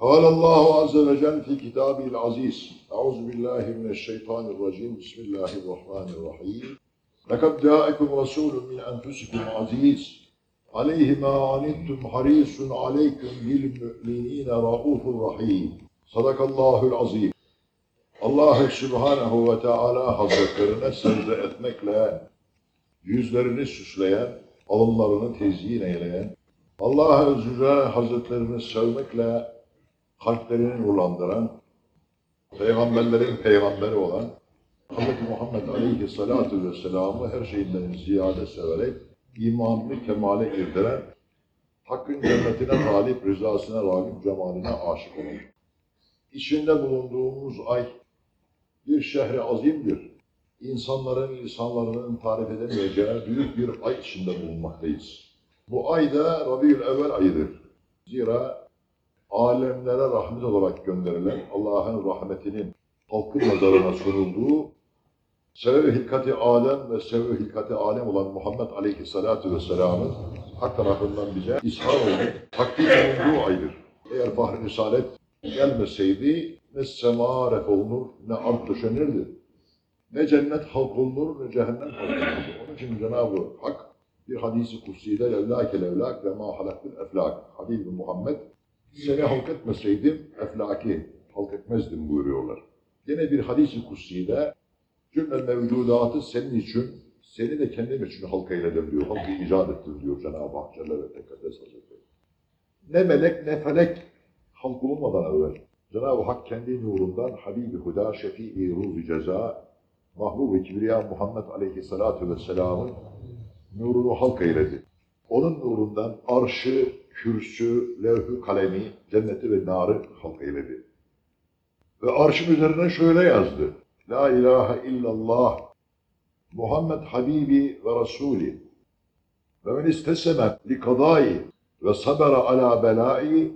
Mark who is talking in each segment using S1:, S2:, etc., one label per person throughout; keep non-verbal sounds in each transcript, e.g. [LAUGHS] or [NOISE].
S1: قال الله عز وجل في كتابه العزيز أعوذ بالله من الشيطان الرجيم بسم الله الرحمن الرحيم لقد جاءكم رسول من أنفسكم عزيز عليه ما عنتم حريص عليكم بالمؤمنين رؤوف رحيم صدق الله العظيم Allah Subhanahu ve Teala Hazretlerine secde etmekle yüzlerini süsleyen, alınlarını tezyin eyleyen, Allah Azze Hazretlerini sevmekle kalplerini nurlandıran, peygamberlerin peygamberi olan Hz. Muhammed Aleyhisselatü Vesselam'ı her şeyinden ziyade severek imanını kemale irdiren, Hakk'ın cennetine talip, rızasına rağbip, cemaline aşık olan. İçinde bulunduğumuz ay bir şehri azimdir. İnsanların lisanlarının tarif edemeyeceği büyük bir ay içinde bulunmaktayız. Bu ay da Rabiül Evvel ayıdır. Zira alemlere rahmet olarak gönderilen Allah'ın rahmetinin halkın nazarına sunulduğu sebep-i hilkati alem ve sebep-i hilkati alem olan Muhammed Aleyhisselatü Vesselam'ın hak tarafından bize ishar oldu, takdim olunduğu aydır. Eğer Fahri Risalet gelmeseydi ne sema ref olunur, ne ard döşenirdi. Ne cennet halk olunur, ne cehennem halk olunurdu. Onun için Cenab-ı Hak bir hadisi kutsiyle levlâke levlâk ve mâ halaktul eflâk. Habib-i Muhammed seni halk etmeseydim eflaki halk etmezdim buyuruyorlar. Yine bir hadisi cümle mevcudatı senin için, seni de kendim için halk eyledim diyor. Halkı icat ettim diyor Cenab-ı Hak Celle ve Tekaddes Hazretleri. Ne melek ne felek halk olunmadan evvel Cenab-ı Hak kendi nurundan Habibi Huda Şefii Ruzi Ceza Mahbub-i Kibriya Muhammed Aleyhisselatü Vesselam'ın nurunu halk eyledi. Onun nurundan arşı, kürsü, levh-ü kalemi, cenneti ve narı halk eyledi. Ve arşın üzerine şöyle yazdı. La ilahe illallah Muhammed Habibi ve Resulü ve men isteseme li ve sabera ala belai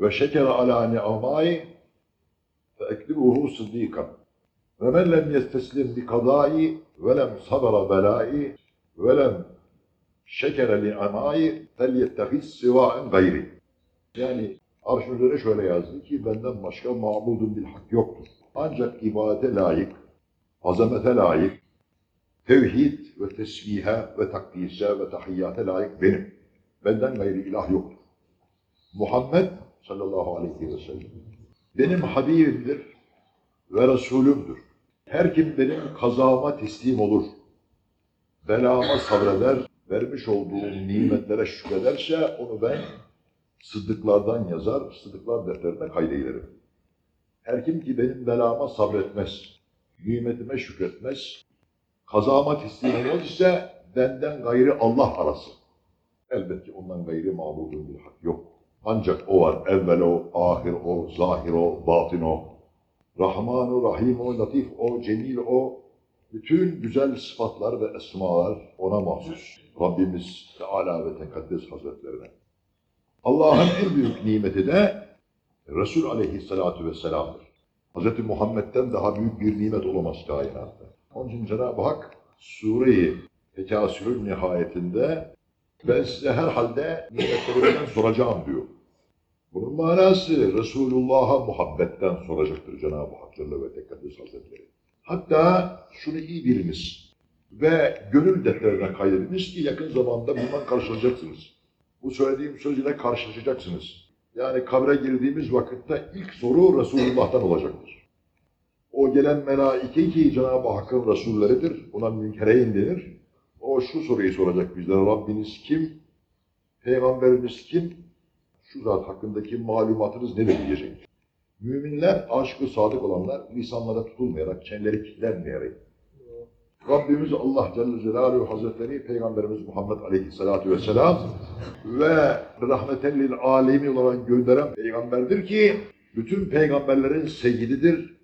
S1: ve şekere ala ni'amai fe eklibuhu sıddikan ve men lem yesteslim li ve lem sabera belai ve lem şekere li amai fel yettehiz sivaen gayri. Yani arşın üzerine şöyle yazdı ki benden başka mabudun bil hak yoktur. Ancak ibadete layık, azamete layık, tevhid ve tesbihe ve takdise ve tahiyyate layık benim. Benden gayri ilah yoktur. Muhammed sallallahu aleyhi ve sellem benim Habibimdir ve Resulümdür. Her kim benim kazama teslim olur, belama sabreder, vermiş olduğum nimetlere şükrederse onu ben sıddıklardan yazar, sıddıklar defterine kaydeylerim. Her kim ki benim belama sabretmez, nimetime şükretmez, kazama teslim ise benden gayri Allah arası. Elbette ondan gayri mabudun bir hak yok. Ancak o var. Evvel o, ahir o, zahir o, batin o. Rahman o, Rahim o, Latif o, Cemil o. Bütün güzel sıfatlar ve esmalar ona mahsus. Rabbimiz Teala ve Tekaddes Hazretlerine. Allah'ın en büyük nimeti de Resul Aleyhisselatü Vesselam'dır. Hz. Muhammed'den daha büyük bir nimet olamaz kainatta. Onun için Cenab-ı Hak Sure-i Tekasür'ün nihayetinde ben size herhalde nimetlerimden soracağım diyor. Bunun manası Resulullah'a muhabbetten soracaktır Cenab-ı Hak Celle ve Tekaddes Hazretleri. Hatta şunu iyi biliniz ve gönül defterine kaydediniz ki yakın zamanda bundan karşılaşacaksınız. Bu söylediğim söz ile karşılaşacaksınız. Yani kabre girdiğimiz vakitte ilk soru Resulullah'tan olacaktır. O gelen melaike ki Cenab-ı Hakk'ın Resulleridir. Buna münkereyn denir. O şu soruyu soracak bizlere. Rabbiniz kim? Peygamberimiz kim? Şu zat hakkındaki malumatınız nedir diyecek. Müminler, aşkı sadık olanlar, lisanlara tutulmayarak, kendileri kilitlenmeyerek, Rabbimiz Allah Celle Celaluhu Hazretleri, Peygamberimiz Muhammed Aleyhisselatü Vesselam ve rahmetellil alemi olarak gönderen peygamberdir ki, bütün peygamberlerin seyyididir,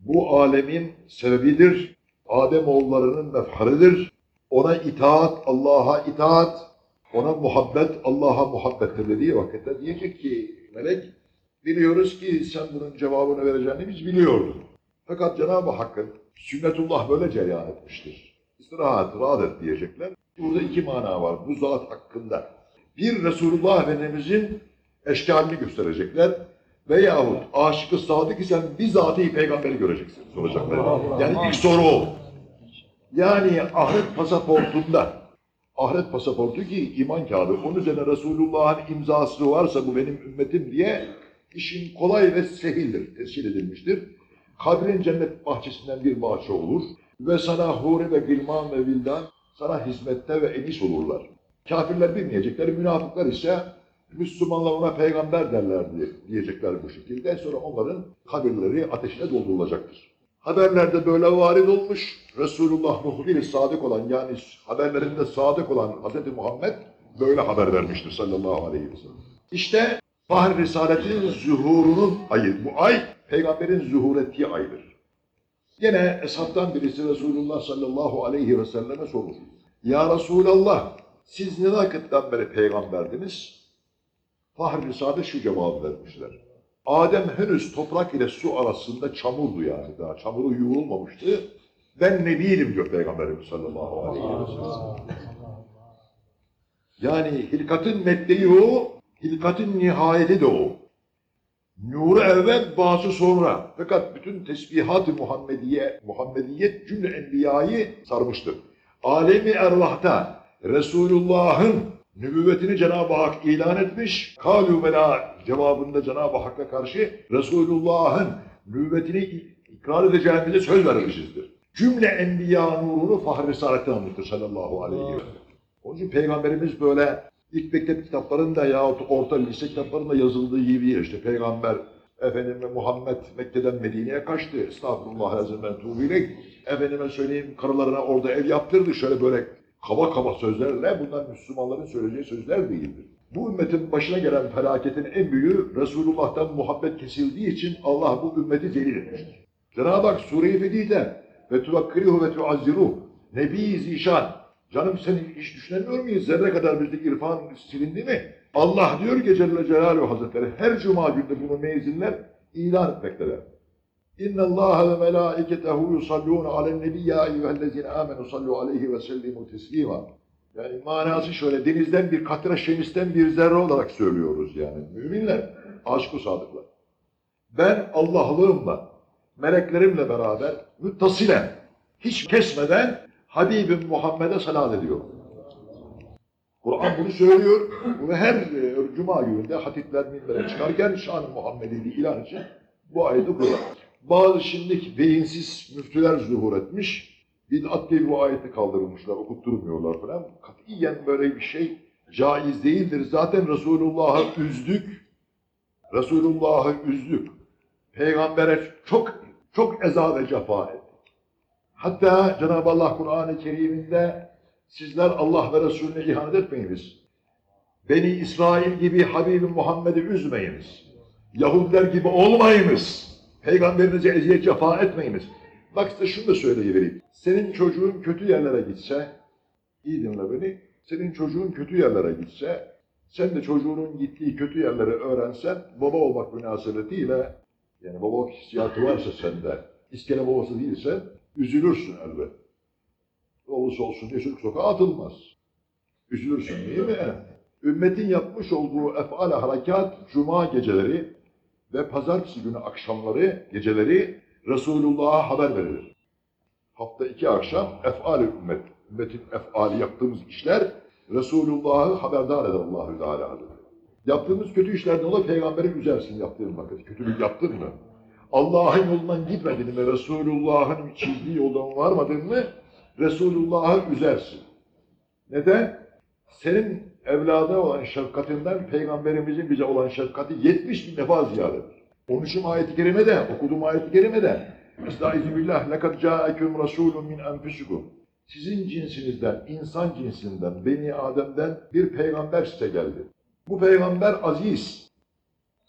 S1: bu alemin sebebidir, Adem oğullarının mefharidir, ona itaat, Allah'a itaat, ona muhabbet, Allah'a muhabbettir dediği vakitte diyecek ki melek, biliyoruz ki sen bunun cevabını vereceğini biz biliyorduk. Fakat Cenab-ı Hakk'ın sünnetullah böyle cereyan etmiştir. İstirahat, rahat et diyecekler. Burada iki mana var bu zat hakkında. Bir Resulullah Efendimizin eşkalini gösterecekler Veyahut aşıkı sadık isen bizatihi peygamberi göreceksin soracaklar. Yani ilk soru o. Yani ahiret pasaportunda, ahiret pasaportu ki iman kağıdı, onun üzerine Resulullah'ın imzası varsa bu benim ümmetim diye işin kolay ve sehildir, tescil edilmiştir. Kabrin cennet bahçesinden bir bahçe olur ve sana huri ve gilman ve vildan sana hizmette ve enis olurlar. Kafirler bilmeyecekler, münafıklar ise Müslümanlar ona peygamber derler diye diyecekler bu şekilde. Sonra onların kabirleri ateşine doldurulacaktır. Haberlerde böyle varid olmuş. Resulullah muhbir sadık olan yani haberlerinde sadık olan Hz. Muhammed böyle haber vermiştir sallallahu aleyhi ve sellem. İşte Fahri Risalet'in zuhurunun ayı. Bu ay peygamberin zuhur ettiği aydır. Yine eshabtan birisi Resulullah sallallahu aleyhi ve selleme sormuş. Ya Resulallah siz ne vakitten beri peygamberdiniz? Fahri Risale şu cevabı vermişler. Adem henüz toprak ile su arasında çamurdu yani daha çamuru yuğulmamıştı. Ben nebiydim diyor Peygamberimiz sallallahu aleyhi ve sellem. Yani hilkatın meddeyi o, hilkatın nihayeti de o. Nuru evvel, bazı sonra. Fakat bütün tesbihat-ı Muhammediye, Muhammediyet cümle enbiyayı sarmıştır. Alemi ervahta Resulullah'ın nübüvvetini Cenab-ı Hak ilan etmiş. Kalu bela cevabında Cenab-ı Hakk'a karşı Resulullah'ın nübüvvetini ikrar edeceğimize söz vermişizdir. Cümle enbiya nurunu Fahri Risalet'ten anlatır sallallahu aleyhi ve sellem. Onun için Peygamberimiz böyle ilk mektep kitaplarında yahut orta lise kitaplarında yazıldığı gibi işte Peygamber Efendime Muhammed Mekke'den Medine'ye kaçtı. Estağfurullah lazım ben tuğbilek. Efendime söyleyeyim karılarına orada ev yaptırdı. Şöyle böyle kaba kaba sözlerle bunlar Müslümanların söyleyeceği sözler değildir. Bu ümmetin başına gelen felaketin en büyüğü Resulullah'tan muhabbet kesildiği için Allah bu ümmeti zelil etmiştir. Cenab-ı Hak Sure-i Fedi'de ve tuvakkirihu ve tuazziruh Nebi Zişan Canım senin hiç düşünemiyor muyuz? Zerre kadar bizdeki irfan silindi mi? Allah diyor ki Celle Celaluhu Hazretleri her cuma günde bunu meyzinler ilan etmektedir. İnna Allah ve melaiketehu yusallûne alen nebi ya eyyühellezine amenu sallu aleyhi ve sellimu teslima. Yani manası şöyle denizden bir katra şemisten bir zerre olarak söylüyoruz yani. Müminler, aşk-ı sadıklar. Ben Allah'lığımla, meleklerimle beraber müttasilen, hiç kesmeden Habibim Muhammed'e salat ediyor. Kur'an bunu söylüyor ve her e, cuma gününde hatipler minbere çıkarken şan-ı Muhammed'i ilan için bu ayeti kurar. Bazı şimdiki beyinsiz müftüler zuhur etmiş, bid'at diye bu ayeti kaldırmışlar, okutturmuyorlar falan. Katiyen böyle bir şey caiz değildir. Zaten Resulullah'ı üzdük, Resulullah'ı üzdük. Peygambere çok çok eza ve cefa ettik. Hatta Cenab-ı Allah Kur'an-ı Kerim'inde sizler Allah ve Resulüne ihanet etmeyiniz. Beni İsrail gibi Habibi Muhammed'i üzmeyiniz. Yahudiler gibi olmayınız. Peygamberinize eziyet cefa etmeyiniz. Bak size şunu da söyleyivereyim. Senin çocuğun kötü yerlere gitse, iyi dinle beni, senin çocuğun kötü yerlere gitse, sen de çocuğunun gittiği kötü yerleri öğrensen, baba olmak münasebetiyle, yani babalık hissiyatı varsa sende, iskele babası değilsen, üzülürsün elbet. Olursa olsun diye çocuk sokağa atılmaz. Üzülürsün değil mi? Ümmetin yapmış olduğu efal harekat, cuma geceleri ve pazartesi günü akşamları, geceleri Resulullah'a haber verilir. Hafta iki akşam efal ümmet, ümmetin efali yaptığımız işler Resulullah'ı haberdar eder Allahü Teala. Yaptığımız kötü işlerden olur peygamberi üzersin yaptığın vakit. Kötülük yaptın mı? Allah'ın yolundan gitmedin mi, Resulullah'ın çizdiği yoldan varmadın mı, Resulullah'ı üzersin. Neden? Senin evlada olan şefkatinden Peygamberimizin bize olan şefkati 70 bin defa ziyadedir. Onun için ayet-i kerimede, okuduğum ayet-i kerimede Estaizubillah, lekad câeküm rasûlun min enfüsüküm. Sizin cinsinizden, insan cinsinden, Beni Adem'den bir peygamber size geldi. Bu peygamber aziz,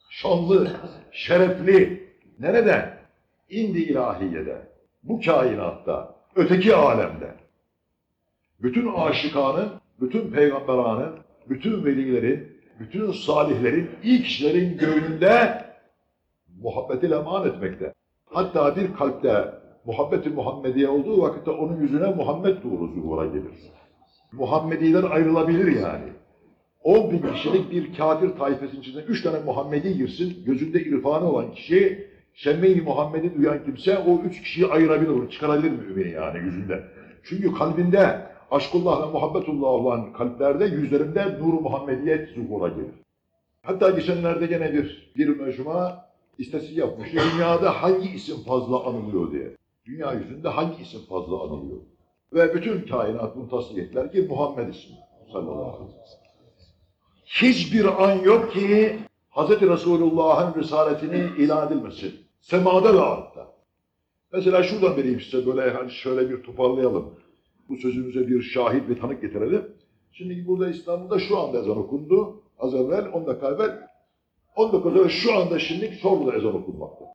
S1: şanlı, şerefli, Nerede? İndi ilahiyede. Bu kainatta, öteki alemde. Bütün aşıkanın, bütün peygamberanın, bütün velilerin, bütün salihlerin, iyi kişilerin gönlünde muhabbeti leman etmekte. Hatta bir kalpte muhabbeti Muhammediye olduğu vakitte onun yüzüne Muhammed nuru zuhura gelir. Muhammediler ayrılabilir yani. 10 bin kişilik bir kafir taifesinin içinde 3 tane Muhammedi girsin, gözünde irfanı olan kişi, Şemme-i Muhammed'i duyan kimse o üç kişiyi ayırabilir, onu çıkarabilir mümini yani yüzünde. Çünkü kalbinde aşkullah ve muhabbetullah olan kalplerde yüzlerinde nur-u Muhammediyet zuhura gelir. Hatta geçenlerde gene bir, bir mecmua istatistik yapmış. Dünyada hangi isim fazla anılıyor diye. Dünya yüzünde hangi isim fazla anılıyor? Ve bütün kainat bunu tasdik ettiler ki Muhammed ismi sallallahu aleyhi ve sellem. Hiçbir an yok ki Hz. Resulullah'ın risaletini ilan edilmesin. Semada ve artta. Mesela şuradan vereyim size böyle hani şöyle bir toparlayalım. Bu sözümüze bir şahit ve tanık getirelim. Şimdi burada İstanbul'da şu anda ezan okundu. Az evvel 10 dakika evvel 10 dakika şu anda şimdi Çorlu'da ezan okunmakta.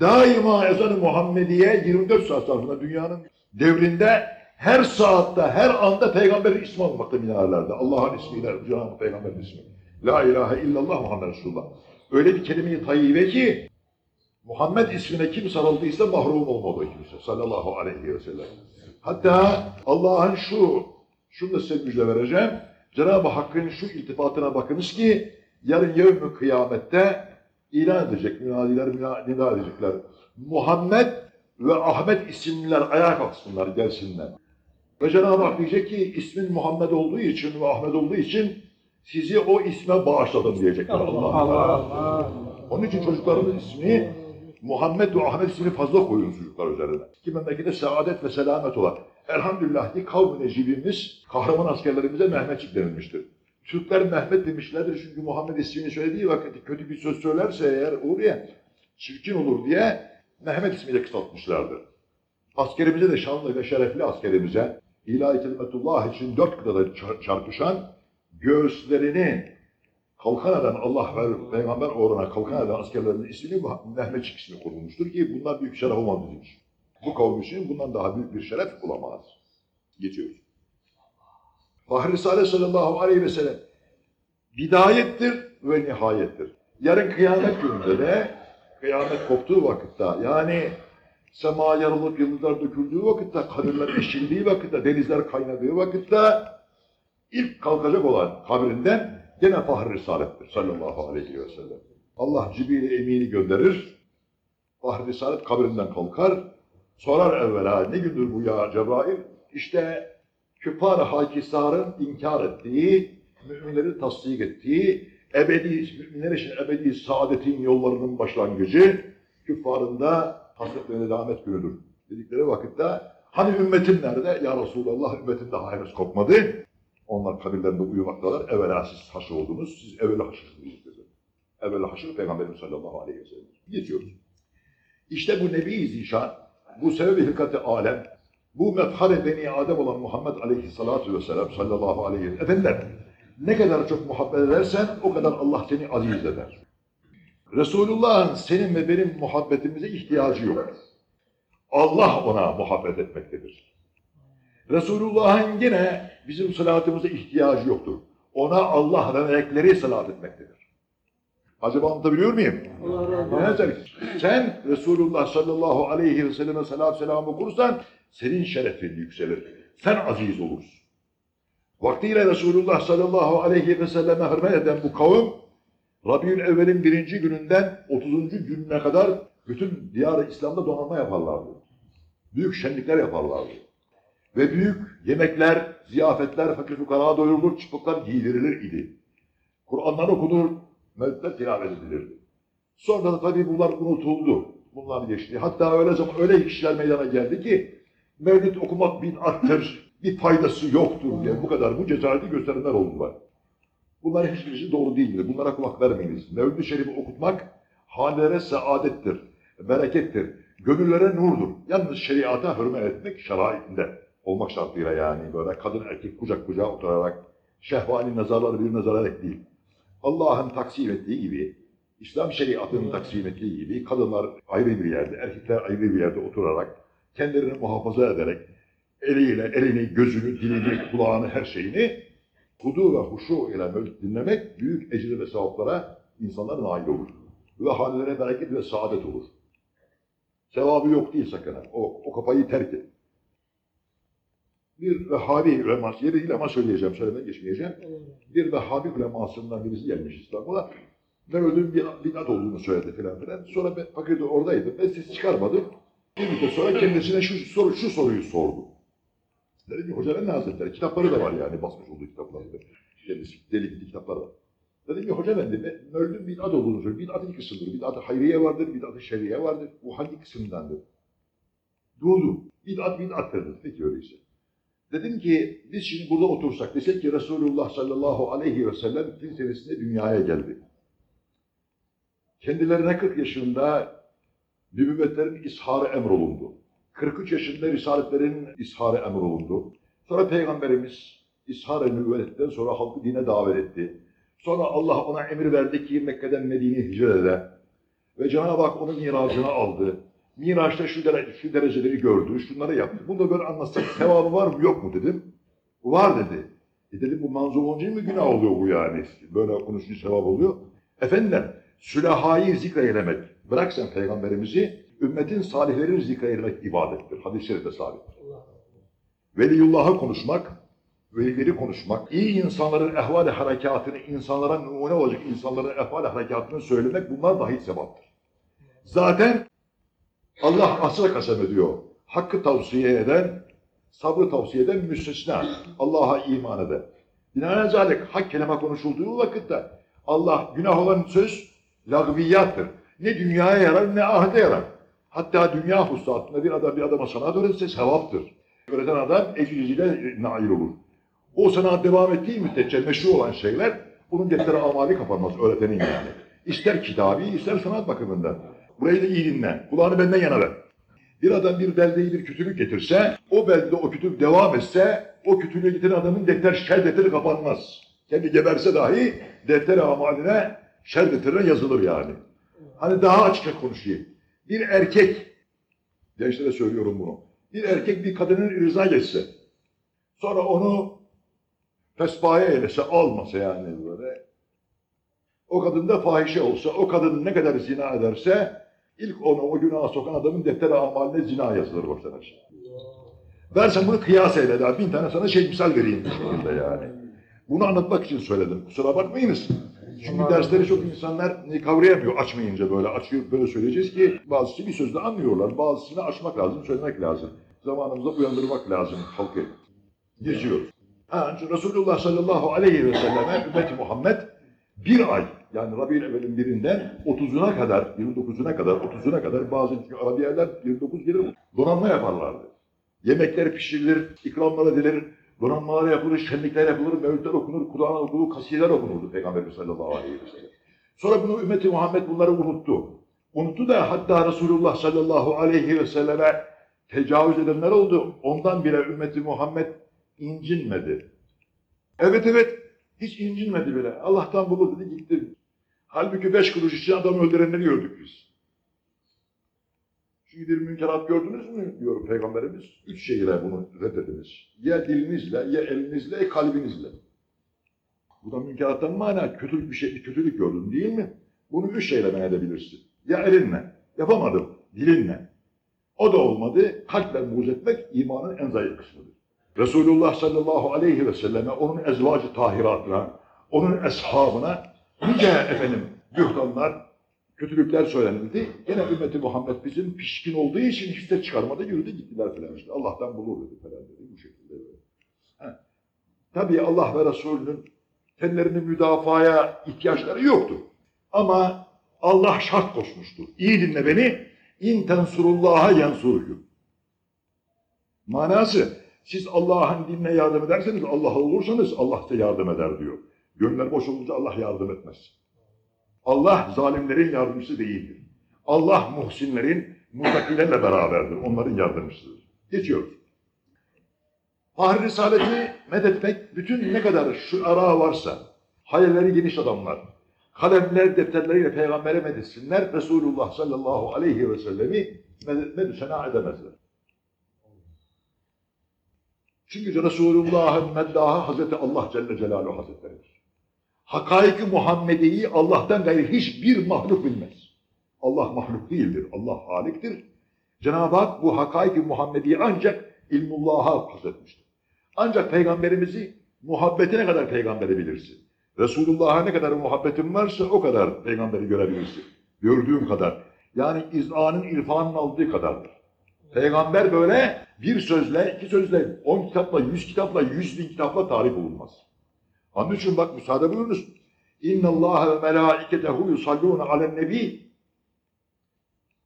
S1: Daima ezan-ı Muhammediye 24 saat zarfında dünyanın devrinde her saatte, her anda peygamberin ismi almakta minarelerde. Allah'ın ismiyle Cenab-ı Peygamberin ismi. La ilahe illallah Muhammed Resulullah. Öyle bir kelime-i tayyibe ki Muhammed ismine kim sarıldıysa mahrum olmalı o kimse sallallahu aleyhi ve sellem. Hatta Allah'ın şu, şunu da size müjde vereceğim. Cenab-ı Hakk'ın şu iltifatına bakınız ki yarın yevmi kıyamette ilan edecek, münadiler müna- nida edecekler. Muhammed ve Ahmet isimliler ayağa kalksınlar, gelsinler. Ve Cenab-ı Hak diyecek ki ismin Muhammed olduğu için ve Ahmet olduğu için sizi o isme bağışladım diyecekler Allah.
S2: Allah.
S1: Onun için çocuklarımız ismini Muhammed ve Ahmet ismini fazla koyun çocuklar üzerine. Ki memlekete saadet ve selamet olan. Elhamdülillah ki kavm-ı necibimiz, kahraman askerlerimize Mehmetçik denilmiştir. Türkler Mehmet demişlerdir çünkü Muhammed ismini söylediği vakit kötü bir söz söylerse eğer olur ya, çirkin olur diye Mehmet ismiyle kısaltmışlardır. Askerimize de şanlı ve şerefli askerimize ilahi kelimetullah için dört kıtada çar- çarpışan göğüslerini kalkan eden Allah ve Peygamber uğruna kalkan eden askerlerin ismini Mehmetçik ismi konulmuştur ki bundan büyük şeref olmaz bizim için. Bu kavim için bundan daha büyük bir şeref olamaz. Geçiyoruz. Fahri Risale sallallahu aleyhi ve sellem bidayettir ve nihayettir. Yarın kıyamet gününde de kıyamet koptuğu vakitte yani sema yarılıp yıldızlar döküldüğü vakitte, kabirler eşildiği vakitte, denizler kaynadığı vakitte ilk kalkacak olan kabrinden gene Fahri Risalet'tir sallallahu aleyhi ve sellem. Allah Cibril-i Emin'i gönderir, Fahri Risalet kabrinden kalkar, sorar evvela ne gündür bu ya Cebrail? İşte küffar-ı hakisarın inkar ettiği, müminleri tasdik ettiği, ebedi, müminler için ebedi saadetin yollarının başlangıcı, küffarın da hasret ve nedamet günüdür. Dedikleri vakitte, hani ümmetin nerede? Ya Resulallah ümmetin daha henüz kopmadı. Onlar kabirlerinde uyumaktalar. Evvela siz haşr oldunuz, siz evvela haşırsınız dedi. Evvela haşır Peygamberimiz sallallahu aleyhi ve sellem. Geçiyoruz. İşte bu Nebi-i Zişan, bu sebebi hilkati alem, bu mefhar beni Adem olan Muhammed aleyhissalatu vesselam sallallahu aleyhi ve sellem. Ne kadar çok muhabbet edersen o kadar Allah seni aziz eder. Resulullah'ın senin ve benim muhabbetimize ihtiyacı yok. Allah ona muhabbet etmektedir. Resulullah'ın yine bizim salatımıza ihtiyacı yoktur. Ona Allah ve melekleri salat etmektedir. Acaba anlatabiliyor muyum?
S2: Allah razı
S1: Ne
S2: olsun.
S1: demek? Sen Resulullah sallallahu aleyhi ve selleme salat selam okursan senin şerefin yükselir. Sen aziz olursun. Vaktiyle Resulullah sallallahu aleyhi ve selleme hürmet eden bu kavim Rabiül Evvel'in birinci gününden 30. gününe kadar bütün diyar İslam'da donanma yaparlardı. Büyük şenlikler yaparlardı. Ve büyük yemekler, ziyafetler, fakir fukara doyurulur, çıpıklar giydirilir idi. Kur'anlar okunur, mevlütler tilavet edilirdi. Sonra da tabii bunlar unutuldu. Bunlar geçti. Hatta öyle zaman öyle kişiler meydana geldi ki mevlüt okumak bid'attır, bir faydası yoktur diye bu kadar bu cesareti gösterenler oldular. Bunların hiçbirisi doğru değildir. Bunlara kulak vermeyiniz. Mevlid-i Şerif'i okutmak hanelere saadettir, berekettir, gönüllere nurdur. Yalnız şeriata hürmet etmek şeraitinde olmak şartıyla yani böyle kadın erkek kucak kucağa oturarak şehvani nazarları bir nazararak değil. Allah'ın taksim ettiği gibi, İslam şeriatının taksim ettiği gibi kadınlar ayrı bir yerde, erkekler ayrı bir yerde oturarak kendilerini muhafaza ederek eliyle elini, gözünü, dilini, kulağını, her şeyini hudu ve huşu ile dinlemek büyük ecir ve sevaplara insanlar nail olur. Ve hallere bereket ve saadet olur. Sevabı yok değil sakın. O, o kafayı terk et. Bir Vehhabi uleması, yeri değil ama söyleyeceğim, söylemeden geçmeyeceğim. Bir Vehhabi ulemasından birisi gelmiş İstanbul'a. Mevlüt'ün bir bidat olduğunu söyledi filan filan. Sonra ben fakirde oradaydım. Ben ses çıkarmadım. Bir müddet sonra kendisine şu, soru, şu soruyu sordu. Dedim ki Hoca Efendi Hazretleri, kitapları da var yani basmış olduğu kitapları. Kendisi deli gibi kitaplar var. Dedim ki Hoca Efendi, ben Mevlüt'ün bidat olduğunu söylüyor. Bidat iki kısımdır. Bidat-ı hayriye vardır, bidat-ı şer'iye vardır. Bu hangi kısımdandır? Durdu. Bid'at bid'attır. Peki öyleyse. Dedim ki biz şimdi burada otursak desek ki Resulullah sallallahu aleyhi ve sellem fil senesinde dünyaya geldi. Kendilerine 40 yaşında nübüvvetlerin isharı emrolundu. 43 yaşında risaletlerin isharı emrolundu. Sonra Peygamberimiz ishar-ı nübüvvetten sonra halkı dine davet etti. Sonra Allah ona emir verdi ki Mekke'den Medine'ye hicret ede. Ve Cenab-ı Hak onun miracını aldı. Miraç'ta şu, derece, şu dereceleri gördü, şunları yaptı. Bunu da böyle anlatsak sevabı var mı yok mu dedim. Var dedi. E dedim bu manzum olunca mı günah oluyor bu yani? Böyle konuşunca sevap oluyor. Efendim sülahayı zikreylemek. Bırak sen peygamberimizi, ümmetin salihlerini zikreylemek ibadettir. Hadis-i şerifte sabittir. Veliyullah'ı konuşmak, velileri konuşmak, iyi insanların ehval-i harekatını, insanlara numune olacak insanların ehval-i harekatını söylemek bunlar dahi sevaptır. Zaten Allah asla kasem ediyor. Hakkı tavsiye eden, sabrı tavsiye eden müstesna. Allah'a iman eden. Binaenaleyh hak kelime konuşulduğu vakitte Allah günah olan söz lagviyattır. Ne dünyaya yarar ne ahirete yarar. Hatta dünya hususatında bir adam bir adama sanat öğretse sevaptır. Öğreten adam ecriciyle nail olur. O sanat devam ettiği müddetçe meşru olan şeyler bunun defteri amali kapanmaz öğretenin yani. İster kitabi ister sanat bakımından. Burayı da iyi dinle. Kulağını benden yana ver. Bir adam bir beldeyi bir kötülük getirse, o beldede o kötülük devam etse, o kötülüğü getiren adamın defter şer defteri kapanmaz. Kendi geberse dahi defter amaline şer defterine yazılır yani. Hani daha açıkça konuşayım. Bir erkek, gençlere söylüyorum bunu. Bir erkek bir kadının rıza geçse, sonra onu fesbaya eylese, almasa yani böyle. O kadın da fahişe olsa, o kadın ne kadar zina ederse, ilk onu o günaha sokan adamın defter amaline zina yazılır baştan aşağı. Versen bunu kıyas eyle daha bin tane sana şey misal vereyim bu şekilde yani. Bunu anlatmak için söyledim. Kusura bakmayınız. Çünkü dersleri çok insanlar kavrayamıyor açmayınca böyle açıyor böyle söyleyeceğiz ki bazısı bir sözle anlıyorlar. Bazısını açmak lazım, söylemek lazım. Zamanımızda uyandırmak lazım halkı. Geçiyoruz. Ha, Resulullah sallallahu aleyhi ve selleme ümmeti Muhammed bir ay yani Rabi'ül evvelin birinden 30'una kadar, 29'una kadar, 30'una kadar bazı Arabi yerler 29 gelir donanma yaparlardı. Yemekler pişirilir, ikramlar edilir, donanmalar yapılır, şenlikler yapılır, mevlütler okunur, Kur'an okunur, kasideler okunurdu Peygamberimiz sallallahu aleyhi ve sellem. Sonra bunu ümmeti Muhammed bunları unuttu. Unuttu da hatta Resulullah sallallahu aleyhi ve selleme tecavüz edenler oldu. Ondan bile ümmeti Muhammed incinmedi. Evet evet hiç incinmedi bile. Allah'tan bulur dedi gitti. Halbuki beş kuruş için adam öldürenleri gördük biz. Çünkü bir münkerat gördünüz mü diyor Peygamberimiz. Üç şeyle bunu reddediniz. Ya dilinizle, ya elinizle, ya kalbinizle. Bu da münkerattan mana kötülük bir şey, kötülük gördün değil mi? Bunu üç şeyle men edebilirsin. Ya elinle, yapamadım, dilinle. O da olmadı, kalple buğz etmek imanın en zayıf kısmıdır. Resulullah sallallahu aleyhi ve selleme, onun ezvacı tahiratına, onun eshabına nice efendim bühtanlar, kötülükler söylenildi. Gene ümmeti Muhammed bizim pişkin olduğu için hiç de çıkarmadı, yürüdü gittiler filan işte. Allah'tan bulur dedi falan dedi bu şekilde. Ha. Tabii Allah ve Resulünün kendilerini müdafaya ihtiyaçları yoktu. Ama Allah şart koşmuştu. İyi dinle beni. İn tensurullaha. Manası siz Allah'ın dinine yardım ederseniz, Allah'a olursanız Allah size yardım eder diyor. Gönüller boş olunca Allah yardım etmez. Allah zalimlerin yardımcısı değildir. Allah muhsinlerin, muttakilerle beraberdir. Onların yardımcısıdır. Geçiyoruz. Fahri Risalet'i medetmek, bütün ne kadar şu ara varsa, hayalleri geniş adamlar, kalemler, defterleriyle peygambere medetsinler, Resulullah sallallahu aleyhi ve sellemi medüsena edemezler. Çünkü Resulullah'ın meddahı Hazreti Allah Celle Celaluhu Hazretleridir. Hakaik-i Muhammedi'yi Allah'tan gayrı hiçbir mahluk bilmez. Allah mahluk değildir, Allah haliktir. Cenab-ı Hak bu hakaik-i Muhammedi'yi ancak ilmullah'a hasretmiştir. Ancak peygamberimizi muhabbetine kadar peygamberi bilirsin. Resulullah'a ne kadar muhabbetin varsa o kadar peygamberi görebilirsin. Gördüğün kadar. Yani izanın irfanın aldığı kadardır. Peygamber böyle bir sözle, iki sözle, on kitapla, yüz kitapla, yüz bin kitapla tarif olunmaz. Onun için bak müsaade buyurunuz. İnna Allah ve melâiketehu yusallûne alen nebi.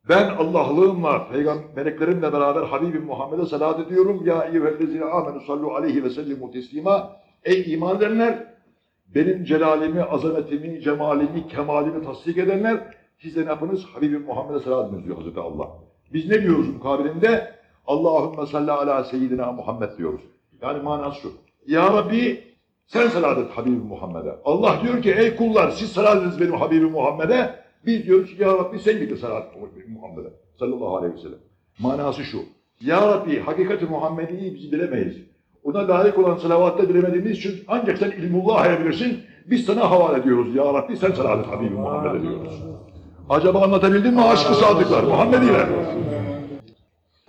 S1: Ben Allah'lığımla, meleklerimle beraber Habibim Muhammed'e salat ediyorum. Ya eyyühellezine amenü sallu aleyhi ve sellimu teslima. Ey iman edenler, benim celalimi, azametimi, cemalimi, kemalimi tasdik edenler, siz de ne yapınız? Habibim Muhammed'e salat ediniz diyor Hazreti Allah. Biz ne diyoruz mukabilinde? Allahümme salli ala seyyidina Muhammed diyoruz. Yani manası şu. Ya Rabbi sen salat et Habibim Muhammed'e. Allah diyor ki ey kullar siz salat benim Habibim Muhammed'e. Biz diyoruz ki ya Rabbi sen de salat et Muhammed'e. Sallallahu aleyhi ve sellem. Manası şu. Ya Rabbi hakikati Muhammedi'yi biz bilemeyiz. Ona layık olan salavatta bilemediğimiz için ancak sen ilmullah'a bilirsin. Biz sana havale ediyoruz. Ya Rabbi sen salat et Habibim Muhammed'e diyoruz. Acaba anlatabildim mi aşkı sadıklar Muhammediler?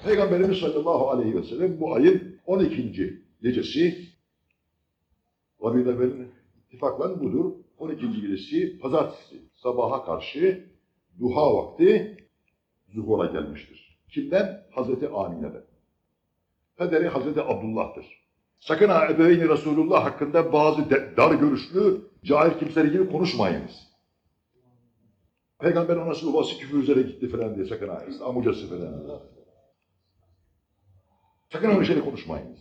S1: Peygamberimiz sallallahu aleyhi ve sellem bu ayın 12. gecesi Rabi'ül Evvel'in ittifakla budur. 12. gecesi pazartesi sabaha karşı duha vakti zuhura gelmiştir. Kimden? Hazreti Amine'den. Pederi Hazreti Abdullah'tır. Sakın ha ebeveyni Resulullah hakkında bazı dar görüşlü cahil kimseler gibi konuşmayınız. Peygamber anası babası küfür üzere gitti falan diye sakın ha. İslam hocası falan. Sakın öyle şeyle konuşmayınız.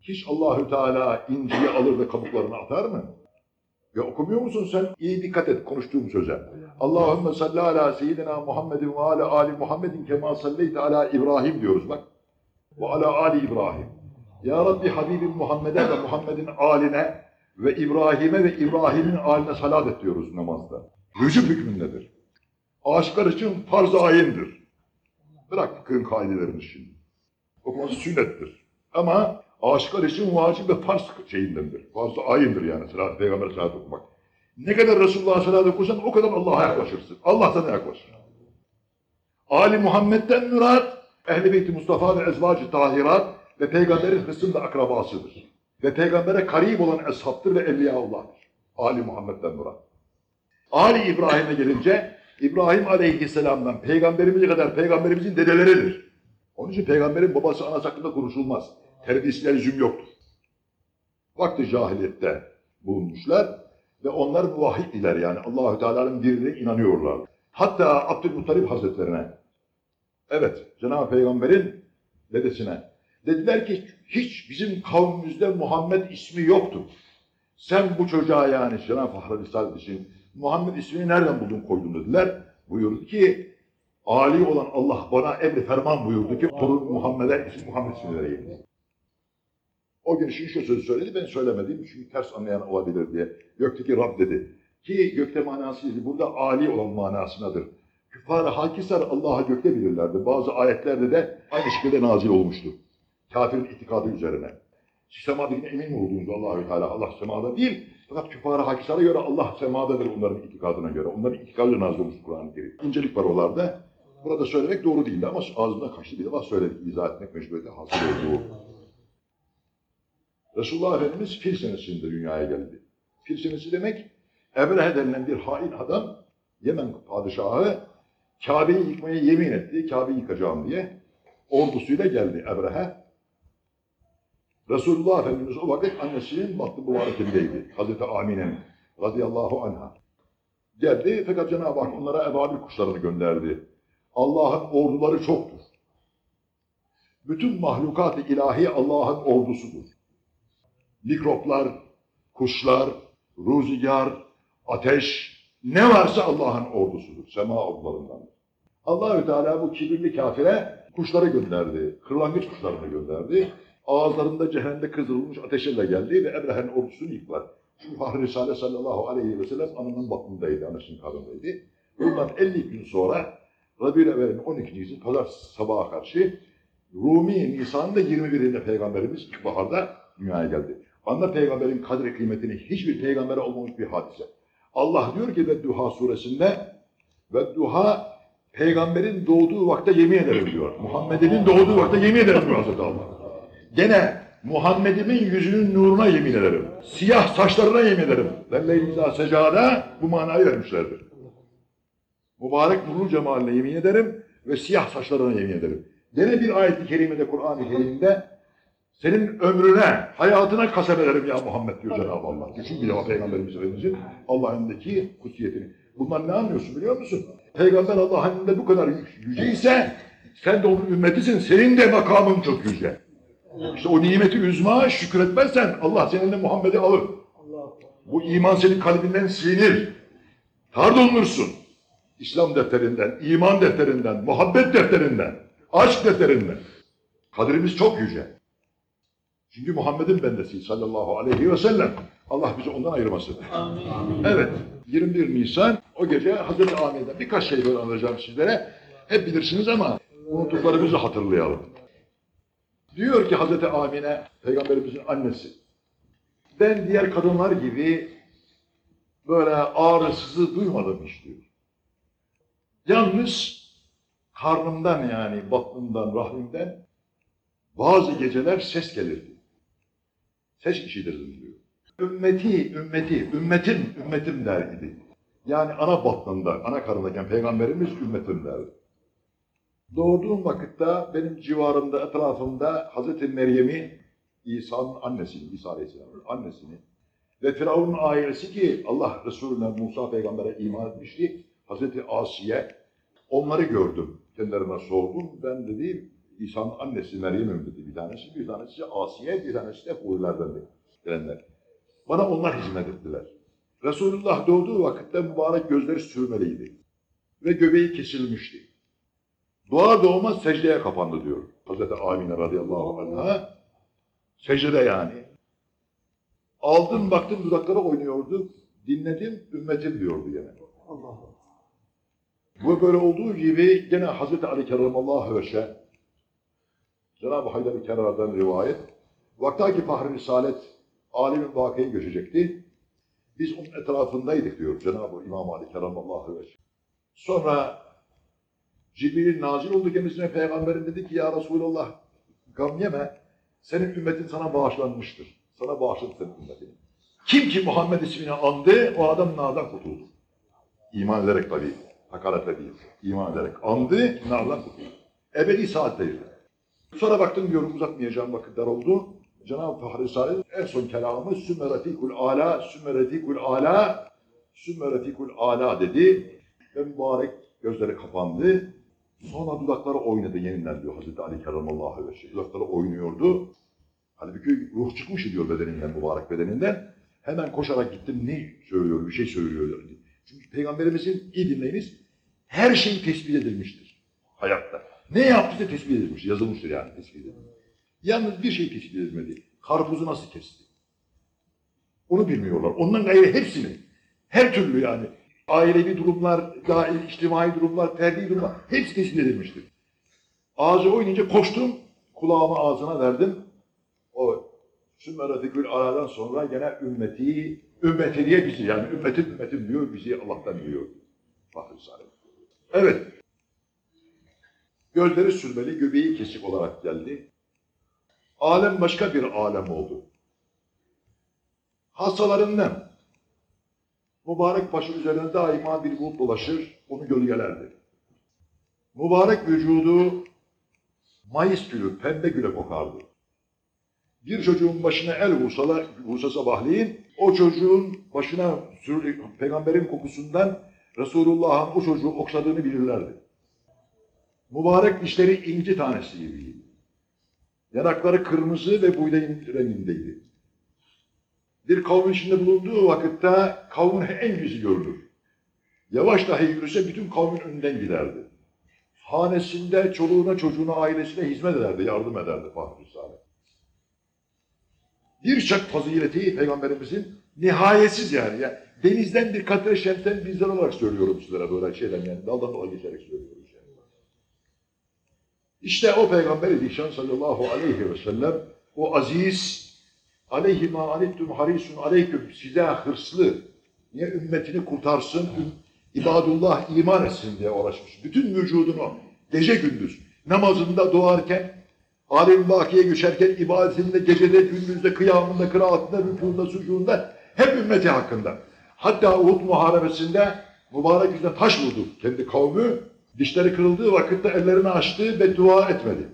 S1: Hiç Allahü Teala inciyi alır da kabuklarını atar mı? Ya okumuyor musun sen? İyi dikkat et konuştuğum söze. Allahümme salli ala seyyidina Muhammedin ve ala ali Muhammedin kema salleyte ala İbrahim diyoruz bak. Ve ala ali İbrahim. Ya Rabbi Habibim Muhammed'e ve Muhammed'in aline ve İbrahim'e ve İbrahim'in aline salat et diyoruz namazda. Vücub hükmündedir. Aşıklar için farz-ı ayindir. Bırak fıkhın kaidelerini şimdi. Okuması sünnettir. Ama aşıklar için vacip ve farz şeyindendir. Farz-ı ayindir yani salat, peygamber salat okumak. Ne kadar Resulullah'a salat okursan o kadar Allah'a yaklaşırsın. Allah sana yaklaşır. Ali Muhammed'den mürat, Ehl-i Beyt-i Mustafa ve Ezvacı Tahirat ve Peygamberin hısım akrabasıdır. Ve Peygamber'e karib olan eshabtır ve evliyaullah'tır. Ali Muhammed'den mürat. Ali İbrahim'e gelince İbrahim Aleyhisselam'dan peygamberimize kadar peygamberimizin dedeleridir. Onun için peygamberin babası anası hakkında konuşulmaz. Terbiyesine lüzum yoktur. Vakti cahiliyette bulunmuşlar ve onlar muvahhid yani Allahü Teala'nın birliğine inanıyorlar. Hatta Abdülmuttalip Hazretlerine evet Cenab-ı Peygamber'in dedesine dediler ki hiç bizim kavmimizde Muhammed ismi yoktu. Sen bu çocuğa yani Cenab-ı Fahri için Muhammed ismini nereden buldun koydun dediler. Buyurdu ki Ali olan Allah bana emri ferman buyurdu ki torun Muhammed'e isim Muhammed ismini vereyim. O gün şimdi şu sözü söyledi ben söylemedim çünkü ters anlayan olabilir diye. Gökteki Rab dedi. Ki gökte manası değil, burada Ali olan manasınadır. Küffar-ı Hakisar Allah'ı gökte bilirlerdi. Bazı ayetlerde de aynı şekilde nazil olmuştu. Kafirin itikadı üzerine. Siz semadakine emin mi olduğunuz Allahü Teala? Allah semada değil. Fakat küffar-ı Hakisar'a göre Allah semadadır onların itikadına göre. Onların itikadıyla nazil olmuş Kur'an-ı Kerim. İncelik var oralarda. Burada söylemek doğru değildi ama ağzımdan kaçtı bir defa söyledik. İzah etmek mecburiyeti hasıl olduğu. Resulullah Efendimiz fil senesinde dünyaya geldi. Fil senesi demek Ebrehe denilen bir hain adam Yemen padişahı Kabe'yi yıkmaya yemin etti. Kabe'yi yıkacağım diye ordusuyla geldi Ebrehe. Resulullah Efendimiz o vakit annesinin bahtı mübarekindeydi. Hazreti Amine'nin radıyallahu anha. Geldi fakat Cenab-ı Hak onlara ebabil kuşlarını gönderdi. Allah'ın orduları çoktur. Bütün mahlukat-ı ilahi Allah'ın ordusudur. Mikroplar, kuşlar, rüzgar, ateş, ne varsa Allah'ın ordusudur. Sema ordularından. Allahü Teala bu kibirli kafire kuşları gönderdi. Kırlangıç kuşlarını gönderdi. Ağızlarında cehennemde kızdırılmış ateşlerle geldi ve Ebrehe'nin ordusunu yıktılar. Çünkü Fahri Risale sallallahu aleyhi ve sellem anının batnındaydı, anasının karnındaydı. Bundan 50 gün sonra Rabi'ül Evvel'in 12. gecesi pazar sabaha karşı Rumi Nisan'ın da 21'inde Peygamberimiz ilkbaharda dünyaya geldi. Anda Peygamberin kadri kıymetini hiçbir peygambere olmamış bir hadise. Allah diyor ki ve Duha suresinde ve Duha peygamberin doğduğu vakte yemin ederim diyor. Muhammed'in doğduğu vakte yemin ederim diyor Hazreti Allah. Gene Muhammed'imin yüzünün nuruna yemin ederim. Siyah saçlarına yemin ederim. Velleyliza secada bu manayı vermişlerdir. Mübarek nurlu cemaline yemin ederim ve siyah saçlarına yemin ederim. Gene bir ayet-i kerimede Kur'an-ı Kerim'de senin ömrüne, hayatına kasem ederim ya Muhammed diyor Cenab-ı Allah. Düşün bir defa Peygamberimiz Efendimiz'in Allah'ındaki kutsiyetini. Bundan ne anlıyorsun biliyor musun? Peygamber Allah'ın önünde bu kadar yüce ise sen de onun ümmetisin. Senin de makamın çok yüce. İşte o nimeti üzma şükretmezsen Allah seninle Muhammed'i alır. Bu iman senin kalbinden silinir. Pardonursun. İslam defterinden, iman defterinden, muhabbet defterinden, aşk defterinden. Kadirimiz çok yüce. Çünkü Muhammed'in bendesi sallallahu aleyhi ve sellem. Allah bizi ondan ayırmasın. Evet, 21 Nisan o gece Hazreti Amine'den birkaç şey böyle anlatacağım sizlere. Hep bilirsiniz ama unuttuklarımızı hatırlayalım. Diyor ki Hazreti Amine, Peygamberimizin annesi, ben diğer kadınlar gibi böyle ağrısızı duymadım hiç diyor. Yalnız karnımdan yani batnımdan, rahmimden bazı geceler ses gelirdi. Ses işitirdim diyor. Ümmeti, ümmeti, ümmetim, ümmetim der idi. Yani ana batnında, ana karnındayken Peygamberimiz ümmetim derdi. Doğduğum vakitte benim civarımda, etrafımda Hazreti Meryem'i, İsa'nın annesini, İsa Aleyhisselam'ın annesini ve Firavun'un ailesi ki Allah Resulüne Musa Peygamber'e iman etmişti. Hazreti Asiye, onları gördüm. Kendilerine sordum. Ben dedi İsa'nın annesi Meryem'im dedi bir tanesi. Bir tanesi Asiye, bir tanesi de Hurilerden gelenler. Bana onlar hizmet ettiler. Resulullah doğduğu vakitte mübarek gözleri sürmeliydi. Ve göbeği kesilmişti. Doğar doğmaz secdeye kapandı diyor. Hazreti Amine radıyallahu anh'a. Secdede yani. Aldım baktım dudakları oynuyordu. Dinledim ümmetim diyordu yine.
S2: Allah
S1: Bu böyle olduğu gibi gene Hazreti Ali Kerramallahu Veşe Cenab-ı Haydar-ı Kerrar'dan rivayet Vaktaki Fahri Risalet alemin vakayı göçecekti. Biz onun etrafındaydık diyor Cenab-ı İmam Ali Kerramallahu Veşe. Sonra Cibril nazil oldu kendisine peygamberin dedi ki ya Resulallah gam yeme senin ümmetin sana bağışlanmıştır. Sana bağışladı senin ümmetini. Kim ki Muhammed ismini andı o adam nardan kurtuldu. İman ederek tabii. Hakaretle değil. İman ederek andı, kurtuldu. Ebedi saatteydi. Sonra baktım diyorum uzatmayacağım vakitler oldu. Cenab-ı Fahri Salim en son kelamı sümme refikul ala, sümme refikul ala, sümme refikul ala dedi. Ve mübarek gözleri kapandı. Sonra dudakları oynadı yeniden diyor Hazreti Ali Kerramallahu Aleyhi Dudakları oynuyordu. Halbuki ruh çıkmış diyor bedeninden, mübarek bedeninden. Hemen koşarak gittim ne söylüyor, bir şey söylüyor. Peygamberimizin, iyi dinleyiniz, her şey tespit edilmiştir hayatta. Ne yaptıysa tespit edilmiştir, yazılmıştır yani tespit edilmiştir. Yalnız bir şey tespit edilmedi. Karpuzu nasıl kesti? Onu bilmiyorlar. Ondan gayrı hepsini, her türlü yani ailevi durumlar, dahil, içtimai durumlar, ferdi durumlar hepsi tespit edilmiştir. Ağzı oynayınca koştum, kulağımı ağzına verdim. O Sümmeratikül aradan sonra gene ümmeti, ümmeti diye bizi yani ümmetim ümmetim diyor bizi Allah'tan diyor. Fahri Salim. Evet. Gözleri sürmeli, göbeği kesik olarak geldi. Alem başka bir alem oldu. Hastalarından mübarek başı üzerine daima bir bulut dolaşır, onu gölgelerdi. Mübarek vücudu mayıs gülü, pembe güle kokardı. Bir çocuğun başına el vursalar, vursa sabahleyin, o çocuğun başına peygamberin kokusundan Resulullah'ın o çocuğu okşadığını bilirlerdi. Mübarek dişleri inci tanesi gibiydi. Yanakları kırmızı ve buğdayın rengindeydi. Bir kavmin içinde bulunduğu vakitte kavmin en yüzü görülür. Yavaş dahi yürüse bütün kavmin önünden giderdi. Hanesinde çoluğuna, çocuğuna, ailesine hizmet ederdi, yardım ederdi Fahri Salim. Birçok fazileti Peygamberimizin nihayetsiz yani. yani denizden bir katre şemsen bizler olarak söylüyorum sizlere böyle şeyden yani daldan dala geçerek söylüyoruz yani. İşte o Peygamber-i Zişan sallallahu aleyhi ve sellem o aziz aleyhi ma anittum harisun aleyküm size hırslı niye ümmetini kurtarsın ibadullah iman etsin diye uğraşmış. Bütün vücudunu gece gündüz namazında doğarken Alem bakiye geçerken ibadetinde, gecede, gündüzde, kıyamında, kıraatında, rükûunda, sucuğunda hep ümmeti hakkında. Hatta Uhud muharebesinde mübarek yüzüne taş vurdu kendi kavmi. Dişleri kırıldığı vakitte ellerini açtı ve dua etmedi.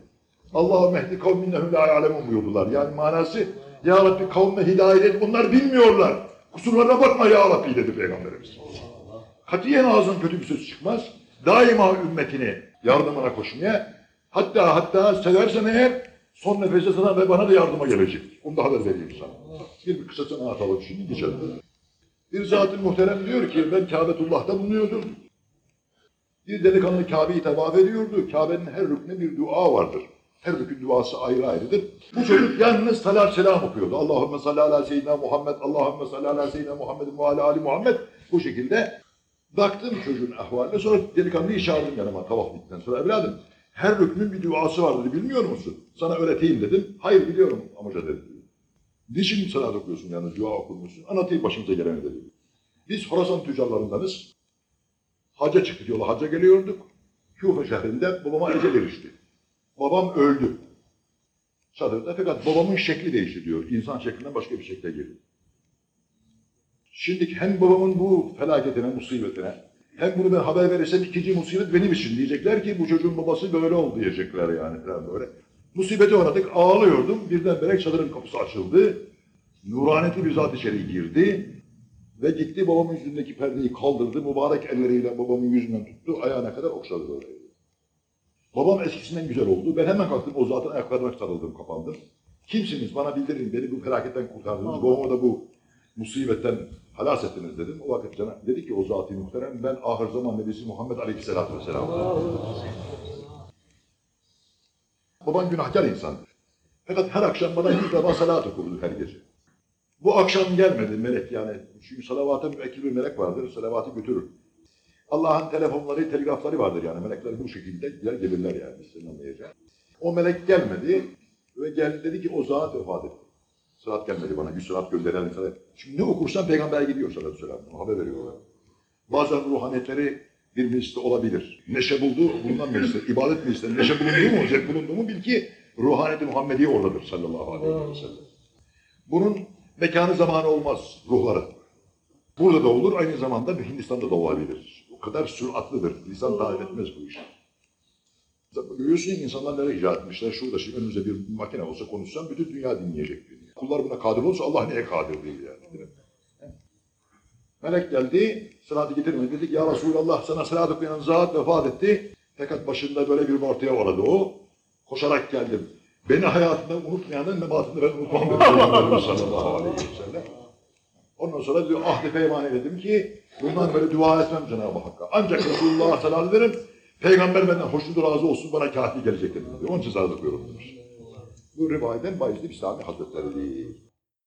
S1: Allah'ım mehdi kavminnehum la ya'lemun buyurdular. Yani manası Ya Rabbi kavme hidayet et. Onlar bilmiyorlar. Kusurlarına bakma Ya Rabbi dedi Peygamberimiz. Katiyen ağzından kötü bir söz çıkmaz. Daima ümmetini yardımına koşmaya hatta hatta seversen eğer son nefeste sana ve bana da yardıma gelecek. Onu da haber vereyim sana. Bir, bir kısasını atalım şimdi geçelim. Bir zat-ı muhterem diyor ki ben Kâbetullah'ta bulunuyordum. Bir delikanlı Kabe'yi tevaf ediyordu. Kabe'nin her rüknüne bir dua vardır. Her rükün duası ayrı ayrıdır. Bu çocuk yalnız salat selam okuyordu. Allahümme salli ala seyyidina Muhammed, Allahümme salli ala seyyidina Muhammed ve ala ali Muhammed. Bu şekilde baktım çocuğun ahvaline. Sonra delikanlıyı çağırdım yanıma tavaf bittikten sonra. Evladım her rüknün bir duası var dedi. Bilmiyor musun? Sana öğreteyim dedim. Hayır biliyorum amca dedi. Niçin salat okuyorsun yalnız dua okurmuşsun? Anlatayım başımıza geleni dedi. Biz Horasan tüccarlarındanız. Hacca çıktık yola hacca geliyorduk. Küfe şehrinde babama ecel erişti. Babam öldü. Çadırda fakat babamın şekli değişti diyor. İnsan şeklinden başka bir şekle girdi. Şimdi hem babamın bu felaketine, musibetine, hem bunu ben haber verirsem ikinci musibet benim için diyecekler ki bu çocuğun babası böyle oldu diyecekler yani falan böyle. Musibete uğradık, ağlıyordum. Birdenbire çadırın kapısı açıldı. Nuranetli bir zat içeri girdi. Ve gitti babamın yüzündeki perdeyi kaldırdı. Mübarek elleriyle babamın yüzünden tuttu. Ayağına kadar okşadı böyle. Babam eskisinden güzel oldu. Ben hemen kalktım o zatın ayaklarına sarıldım, kapandım. Kimsiniz? Bana bildirin. Beni bu felaketten kurtardınız. Babama da bu musibetten halas ettiniz dedim. O vakit cana, dedi ki o zat-ı muhterem ben ahir zaman nebisi Muhammed Aleyhisselatü Vesselam. Baban günahkar insan. Fakat her akşam bana yüz defa salat okurdu her gece. Bu akşam gelmedi melek yani. Çünkü salavata müekkil bir melek vardır. Salavatı götürür. Allah'ın telefonları, telgrafları vardır yani. Melekler bu şekilde gider gelirler yani. Senin anlayacağın. O melek gelmedi ve geldi dedi ki o zat vefat etti. Sırat gelmedi bana. Yüz sırat gönderelim sana. Şimdi ne okursan peygamber gidiyor ve sellem. Haber veriyorlar. Bazen ruhaniyetleri bir mecliste olabilir. Neşe buldu, bundan mecliste. İbadet mecliste. Neşe bulundu mu, zevk bulundu mu bil ki ruhaniyeti Muhammediye oradadır sallallahu aleyhi ve sellem. Bunun mekanı zamanı olmaz ruhları. Burada da olur, aynı zamanda Hindistan'da da olabilir. O kadar süratlidir. Lisan tahayyül etmez bu işi. Görüyorsun insanlar nereye icat etmişler. Şurada şimdi önümüzde bir makine olsa konuşsam bütün dünya dinleyecek. Kullar buna kadir olsa Allah neye kadir değil yani. Değil mi? Melek geldi, salatı getirmedi. Dedi ki ya Resulallah sana salat okuyan zat vefat etti. Fakat başında böyle bir ortaya uğradı o. Koşarak geldim. Beni hayatında unutmayanın mebatını ben unutmam dedi [LAUGHS] sallallahu aleyhi ve sellem. Ondan sonra diyor ahdi peyman dedim ki bundan böyle dua etmem Cenab-ı Hakk'a. Ancak Resulullah sallallahu aleyhi ve sellem peygamber benden hoşnut razı olsun bana kafi gelecek dedim. diyor. Onun için salat okuyorum demiş. Bu rivayetten Bayezid Bistami Hazretleri değil.